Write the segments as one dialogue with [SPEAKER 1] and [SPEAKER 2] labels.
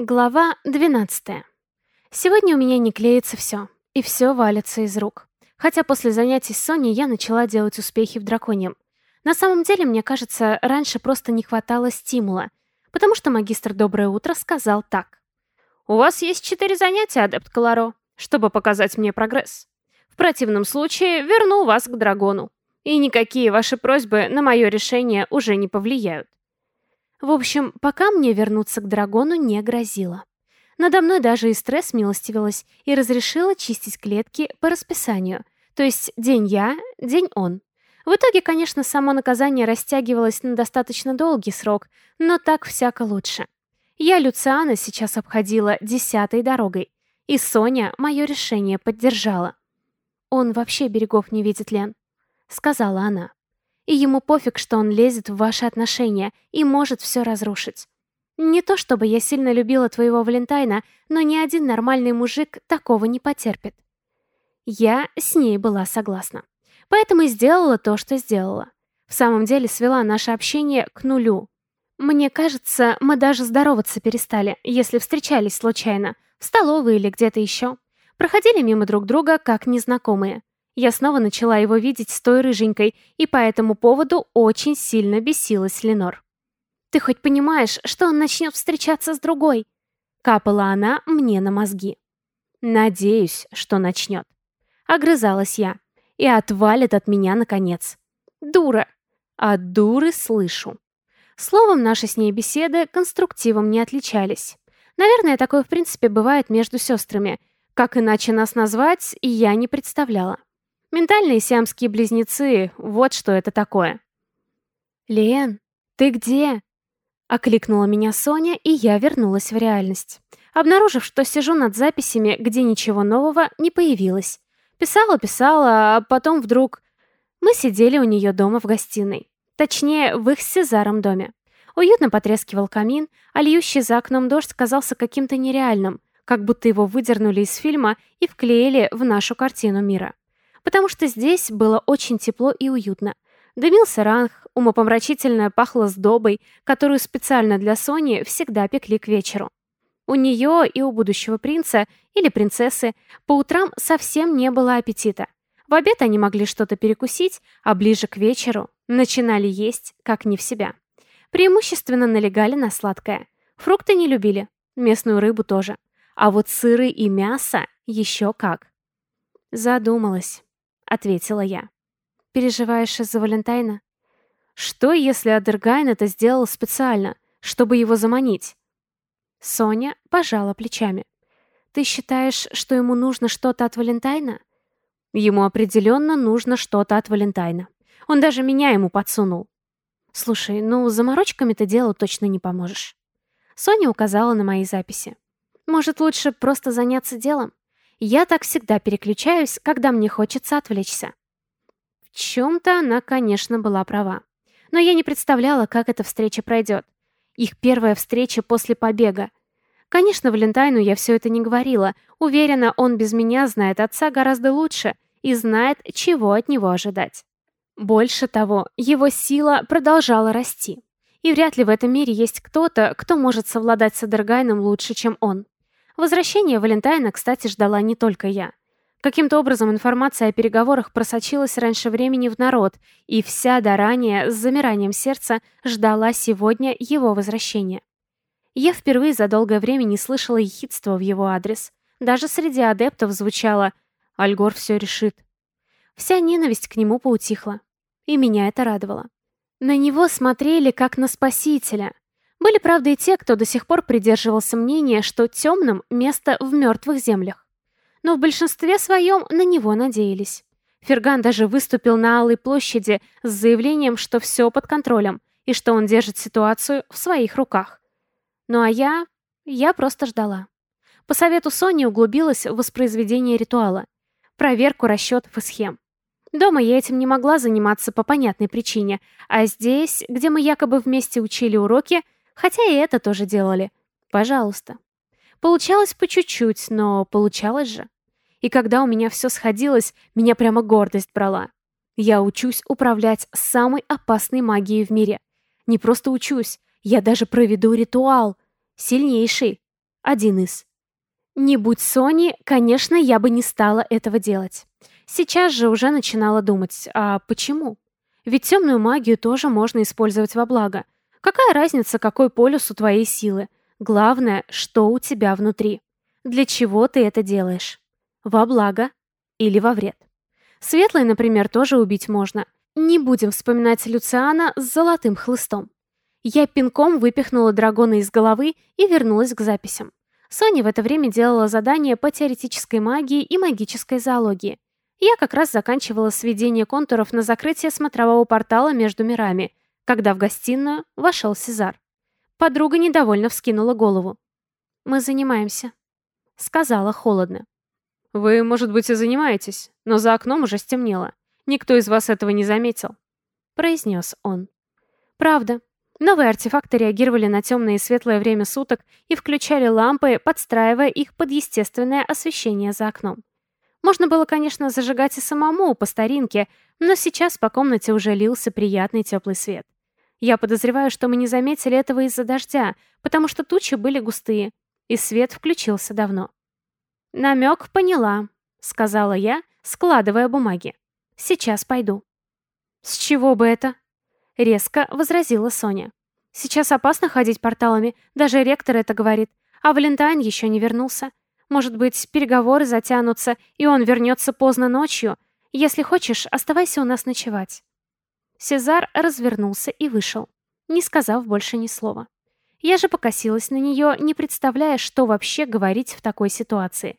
[SPEAKER 1] Глава 12. Сегодня у меня не клеится все, и все валится из рук. Хотя после занятий с Соней я начала делать успехи в драконьем. На самом деле, мне кажется, раньше просто не хватало стимула, потому что магистр «Доброе утро» сказал так. «У вас есть четыре занятия, адепт Колоро, чтобы показать мне прогресс. В противном случае верну вас к драгону, и никакие ваши просьбы на мое решение уже не повлияют. В общем, пока мне вернуться к драгону не грозило. Надо мной даже и стресс милостивилась и разрешила чистить клетки по расписанию. То есть день я, день он. В итоге, конечно, само наказание растягивалось на достаточно долгий срок, но так всяко лучше. Я Люциана сейчас обходила десятой дорогой, и Соня мое решение поддержала. «Он вообще берегов не видит, Лен», — сказала она и ему пофиг, что он лезет в ваши отношения и может все разрушить. Не то чтобы я сильно любила твоего Валентайна, но ни один нормальный мужик такого не потерпит. Я с ней была согласна. Поэтому и сделала то, что сделала. В самом деле свела наше общение к нулю. Мне кажется, мы даже здороваться перестали, если встречались случайно, в столовой или где-то еще. Проходили мимо друг друга, как незнакомые. Я снова начала его видеть с той рыженькой, и по этому поводу очень сильно бесилась Ленор. «Ты хоть понимаешь, что он начнет встречаться с другой?» Капала она мне на мозги. «Надеюсь, что начнет». Огрызалась я. И отвалит от меня наконец. «Дура!» От дуры слышу. Словом, наши с ней беседы конструктивом не отличались. Наверное, такое в принципе бывает между сестрами. Как иначе нас назвать, я не представляла. Ментальные сиамские близнецы, вот что это такое. «Лен, ты где?» Окликнула меня Соня, и я вернулась в реальность. Обнаружив, что сижу над записями, где ничего нового не появилось. Писала-писала, а потом вдруг... Мы сидели у нее дома в гостиной. Точнее, в их с Сезаром доме. Уютно потрескивал камин, а льющий за окном дождь казался каким-то нереальным, как будто его выдернули из фильма и вклеили в нашу картину мира потому что здесь было очень тепло и уютно. Дымился ранг, умопомрачительно пахло сдобой, которую специально для Сони всегда пекли к вечеру. У нее и у будущего принца или принцессы по утрам совсем не было аппетита. В обед они могли что-то перекусить, а ближе к вечеру начинали есть, как не в себя. Преимущественно налегали на сладкое. Фрукты не любили, местную рыбу тоже. А вот сыры и мясо еще как. Задумалась ответила я. «Переживаешь из-за Валентайна?» «Что, если Адергайн это сделал специально, чтобы его заманить?» Соня пожала плечами. «Ты считаешь, что ему нужно что-то от Валентайна?» «Ему определенно нужно что-то от Валентайна. Он даже меня ему подсунул». «Слушай, ну, заморочками ты делу точно не поможешь». Соня указала на мои записи. «Может, лучше просто заняться делом? Я так всегда переключаюсь, когда мне хочется отвлечься. В чем-то она, конечно, была права. Но я не представляла, как эта встреча пройдет. Их первая встреча после побега. Конечно, Валентайну я все это не говорила. Уверена, он без меня знает отца гораздо лучше и знает, чего от него ожидать. Больше того, его сила продолжала расти. И вряд ли в этом мире есть кто-то, кто может совладать с Адергайном лучше, чем он. Возвращение Валентайна, кстати, ждала не только я. Каким-то образом информация о переговорах просочилась раньше времени в народ, и вся до ранее с замиранием сердца ждала сегодня его возвращения. Я впервые за долгое время не слышала ехидства в его адрес. Даже среди адептов звучало «Альгор все решит». Вся ненависть к нему поутихла. И меня это радовало. На него смотрели как на спасителя, были, правда, и те, кто до сих пор придерживался мнения, что темным место в мертвых землях. Но в большинстве своем на него надеялись. Ферган даже выступил на Алой площади с заявлением, что все под контролем и что он держит ситуацию в своих руках. Ну а я... я просто ждала. По совету Сони углубилась в воспроизведение ритуала, проверку расчетов и схем. Дома я этим не могла заниматься по понятной причине, а здесь, где мы якобы вместе учили уроки, Хотя и это тоже делали. Пожалуйста. Получалось по чуть-чуть, но получалось же. И когда у меня все сходилось, меня прямо гордость брала. Я учусь управлять самой опасной магией в мире. Не просто учусь, я даже проведу ритуал. Сильнейший. Один из. Не будь Сони, конечно, я бы не стала этого делать. Сейчас же уже начинала думать, а почему? Ведь темную магию тоже можно использовать во благо. Какая разница, какой полюс у твоей силы? Главное, что у тебя внутри. Для чего ты это делаешь? Во благо или во вред? Светлый, например, тоже убить можно. Не будем вспоминать Люциана с золотым хлыстом. Я пинком выпихнула дракона из головы и вернулась к записям. Соня в это время делала задания по теоретической магии и магической зоологии. Я как раз заканчивала сведение контуров на закрытие смотрового портала между мирами, когда в гостиную вошел Сезар. Подруга недовольно вскинула голову. «Мы занимаемся», — сказала холодно.
[SPEAKER 2] «Вы, может быть, и занимаетесь, но за окном уже стемнело. Никто из вас этого не заметил», — произнес он.
[SPEAKER 1] «Правда. Новые артефакты реагировали на темное и светлое время суток и включали лампы, подстраивая их под естественное освещение за окном. Можно было, конечно, зажигать и самому, по старинке, но сейчас по комнате уже лился приятный теплый свет. Я подозреваю, что мы не заметили этого из-за дождя, потому что тучи были густые, и свет включился давно. «Намек поняла», — сказала я, складывая бумаги. «Сейчас пойду». «С чего бы это?» Резко возразила Соня. «Сейчас опасно ходить порталами, даже ректор это говорит. А Валентайн еще не вернулся. Может быть, переговоры затянутся, и он вернется поздно ночью. Если хочешь, оставайся у нас ночевать». Сезар развернулся и вышел, не сказав больше ни слова. Я же покосилась на нее, не представляя, что вообще говорить в такой ситуации.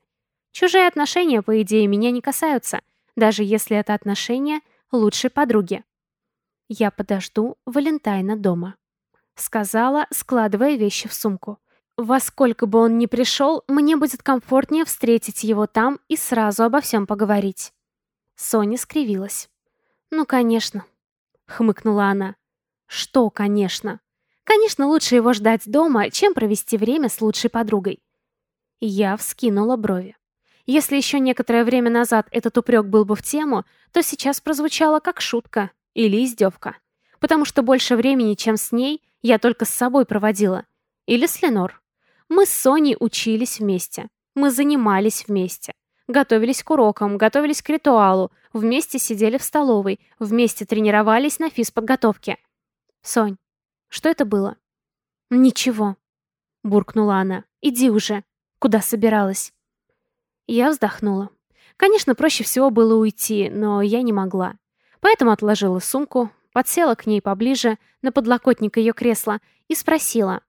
[SPEAKER 1] Чужие отношения, по идее, меня не касаются, даже если это отношения лучшей подруги. «Я подожду Валентайна дома», — сказала, складывая вещи в сумку. «Во сколько бы он ни пришел, мне будет комфортнее встретить его там и сразу обо всем поговорить». Соня скривилась. «Ну, конечно», — хмыкнула она. «Что, конечно?» «Конечно, лучше его ждать дома, чем провести время с лучшей подругой». Я вскинула брови. Если еще некоторое время назад этот упрек был бы в тему, то сейчас прозвучало как шутка, или издевка. Потому что больше времени, чем с ней, я только с собой проводила. Или с Ленор. Мы с Соней учились вместе. Мы занимались вместе. Готовились к урокам, готовились к ритуалу, вместе сидели в столовой, вместе тренировались на физподготовке. «Сонь, что это было?» «Ничего», — буркнула она. «Иди уже. Куда собиралась?» Я вздохнула. Конечно, проще всего было уйти, но я не могла. Поэтому отложила сумку, подсела к ней поближе, на подлокотник ее кресла, и спросила,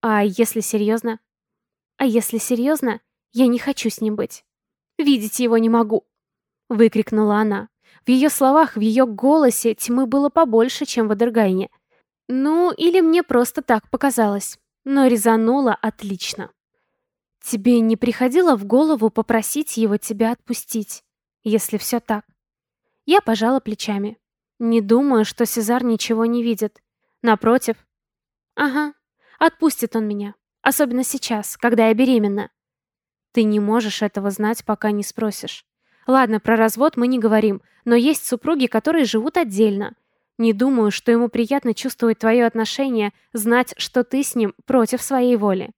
[SPEAKER 1] «А если серьезно?» «А если серьезно, я не хочу с ним быть. Видеть его не могу!» Выкрикнула она. В ее словах, в ее голосе тьмы было побольше, чем в Адергайне. Ну, или мне просто так показалось. Но резануло отлично. Тебе не приходило в голову попросить его тебя отпустить, если все так? Я пожала плечами. Не думаю, что Сезар ничего не видит. Напротив. Ага, отпустит он меня. Особенно сейчас, когда я беременна. Ты не можешь этого знать, пока не спросишь. Ладно, про развод мы не говорим, но есть супруги, которые живут отдельно. Не думаю, что ему приятно чувствовать твое отношение, знать, что ты с ним против своей воли.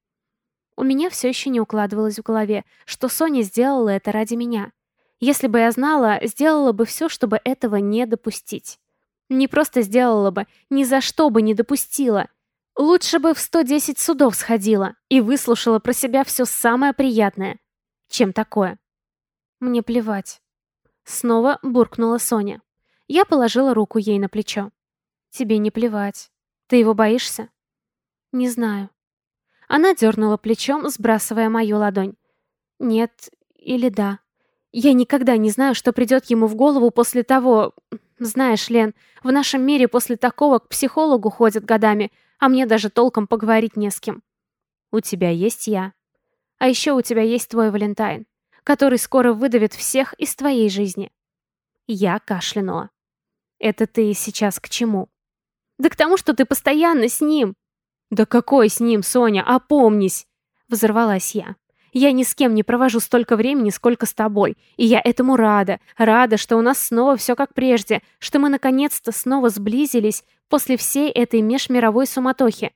[SPEAKER 1] У меня все еще не укладывалось в голове, что Соня сделала это ради меня. Если бы я знала, сделала бы все, чтобы этого не допустить. Не просто сделала бы, ни за что бы не допустила. Лучше бы в 110 судов сходила и выслушала про себя все самое приятное, чем такое. Мне плевать. Снова буркнула Соня. Я положила руку ей на плечо. Тебе не плевать. Ты его боишься? Не знаю. Она дернула плечом, сбрасывая мою ладонь. Нет или да. Я никогда не знаю, что придет ему в голову после того... Знаешь, Лен, в нашем мире после такого к психологу ходят годами, а мне даже толком поговорить не с кем. У тебя есть я. А еще у тебя есть твой Валентайн, который скоро выдавит всех из твоей жизни. Я кашлянула. Это ты сейчас к чему? Да к тому, что ты постоянно с ним. Да какой с ним, Соня, опомнись! Взорвалась я. Я ни с кем не провожу столько времени, сколько с тобой. И я этому рада. Рада, что у нас снова все как прежде, что мы наконец-то снова сблизились после всей этой межмировой суматохи.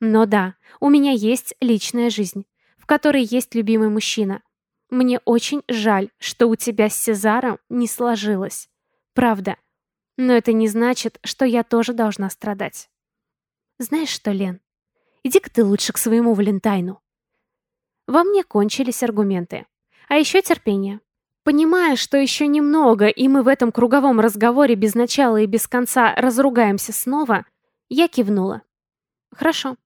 [SPEAKER 1] Но да, у меня есть личная жизнь, в которой есть любимый мужчина. Мне очень жаль, что у тебя с Сезаром не сложилось. Правда. Но это не значит, что я тоже должна страдать. Знаешь что, Лен, иди-ка ты лучше к своему Валентайну. Во мне кончились аргументы. А еще терпение. Понимая, что еще немного, и мы в этом круговом разговоре без начала и без конца разругаемся снова, я кивнула. Хорошо.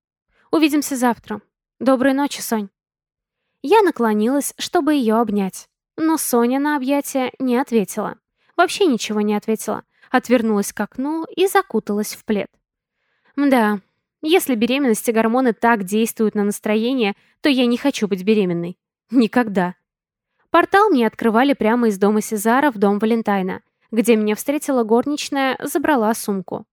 [SPEAKER 1] Увидимся завтра. Доброй ночи, Сонь. Я наклонилась, чтобы ее обнять. Но Соня на объятия не ответила. Вообще ничего не ответила. Отвернулась к окну и закуталась в плед. Да, если беременность и гормоны так действуют на настроение, то я не хочу быть беременной. Никогда. Портал мне открывали прямо из дома Сезара в дом Валентайна, где меня встретила горничная, забрала сумку.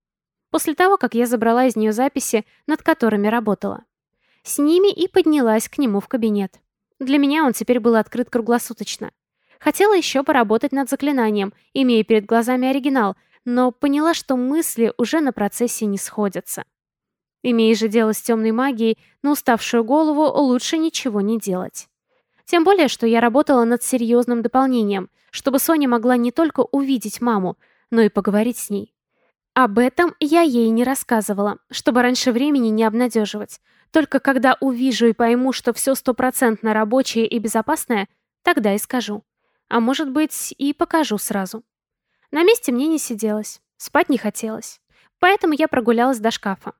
[SPEAKER 1] После того, как я забрала из нее записи, над которыми работала. С ними и поднялась к нему в кабинет. Для меня он теперь был открыт круглосуточно. Хотела еще поработать над заклинанием, имея перед глазами оригинал, но поняла, что мысли уже на процессе не сходятся. Имея же дело с темной магией, на уставшую голову лучше ничего не делать. Тем более, что я работала над серьезным дополнением, чтобы Соня могла не только увидеть маму, но и поговорить с ней. Об этом я ей не рассказывала, чтобы раньше времени не обнадеживать. Только когда увижу и пойму, что все стопроцентно рабочее и безопасное, тогда и скажу. А может быть, и покажу сразу. На месте мне не сиделось, спать не хотелось. Поэтому я прогулялась до шкафа.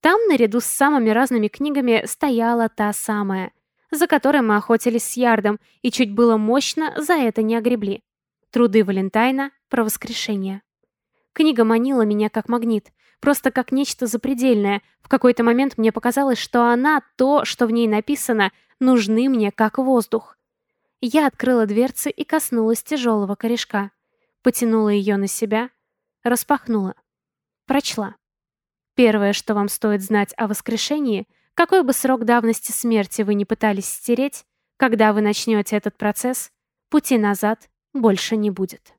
[SPEAKER 1] Там, наряду с самыми разными книгами, стояла та самая, за которой мы охотились с Ярдом, и чуть было мощно за это не огребли. Труды Валентайна про воскрешение. Книга манила меня как магнит, просто как нечто запредельное. В какой-то момент мне показалось, что она, то, что в ней написано, нужны мне как воздух. Я открыла дверцы и коснулась тяжелого корешка. Потянула ее на себя, распахнула. Прочла. Первое, что вам стоит знать о воскрешении, какой бы срок давности смерти вы не пытались стереть, когда вы начнете этот процесс, пути назад больше не будет.